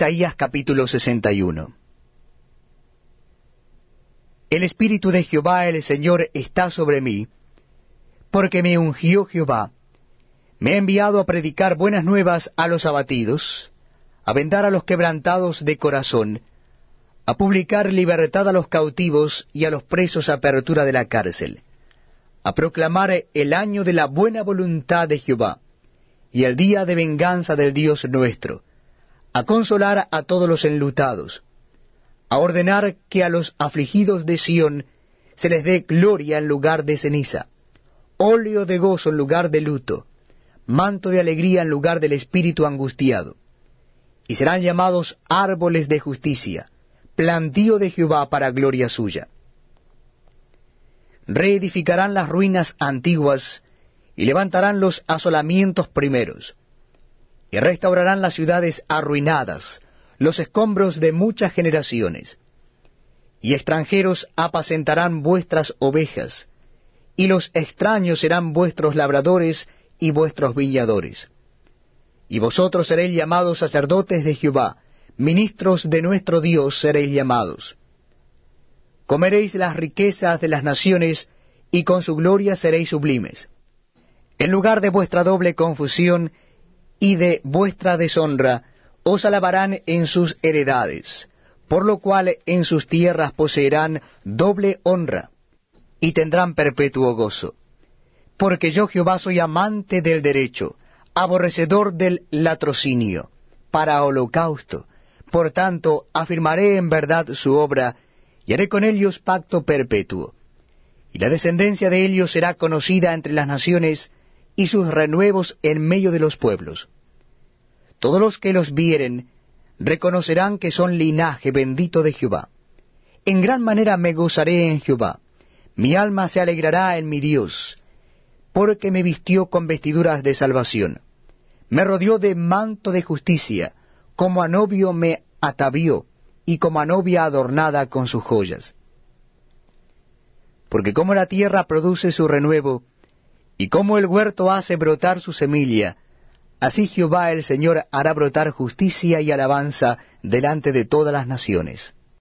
Isaías capítulo 61 El Espíritu de Jehová el Señor está sobre mí, porque me ungió Jehová, me ha enviado a predicar buenas nuevas a los abatidos, a vendar a los quebrantados de corazón, a publicar libertad a los cautivos y a los presos apertura de la cárcel, a proclamar el año de la buena voluntad de Jehová, y el día de venganza del Dios nuestro, a consolar a todos los enlutados, a ordenar que a los afligidos de Sión se les dé gloria en lugar de ceniza, óleo de gozo en lugar de luto, manto de alegría en lugar del espíritu angustiado, y serán llamados árboles de justicia, plantío de Jehová para gloria suya. Reedificarán las ruinas antiguas y levantarán los asolamientos primeros, y restaurarán las ciudades arruinadas, los escombros de muchas generaciones, y extranjeros apacentarán vuestras ovejas, y los extraños serán vuestros labradores y vuestros viñadores. Y vosotros seréis llamados sacerdotes de Jehová, ministros de nuestro Dios seréis llamados. Comeréis las riquezas de las naciones, y con su gloria seréis sublimes. En lugar de vuestra doble confusión y de vuestra deshonra, os alabarán en sus heredades, por lo cual en sus tierras poseerán doble honra, y tendrán perpetuo gozo. Porque yo Jehová soy amante del derecho, aborrecedor del latrocinio, para holocausto. Por tanto, afirmaré en verdad su obra, y haré con ellos pacto perpetuo. Y la descendencia de ellos será conocida entre las naciones, y sus renuevos en medio de los pueblos. Todos los que los vieren reconocerán que son linaje bendito de Jehová. En gran manera me gozaré en Jehová. Mi alma se alegrará en mi Dios, porque me vistió con vestiduras de salvación. Me rodeó de manto de justicia, como a novio me atavió, y como a novia adornada con sus joyas. Porque como la tierra produce su renuevo, y como el huerto hace brotar su semilla, así Jehová el Señor hará brotar justicia y alabanza delante de todas las naciones.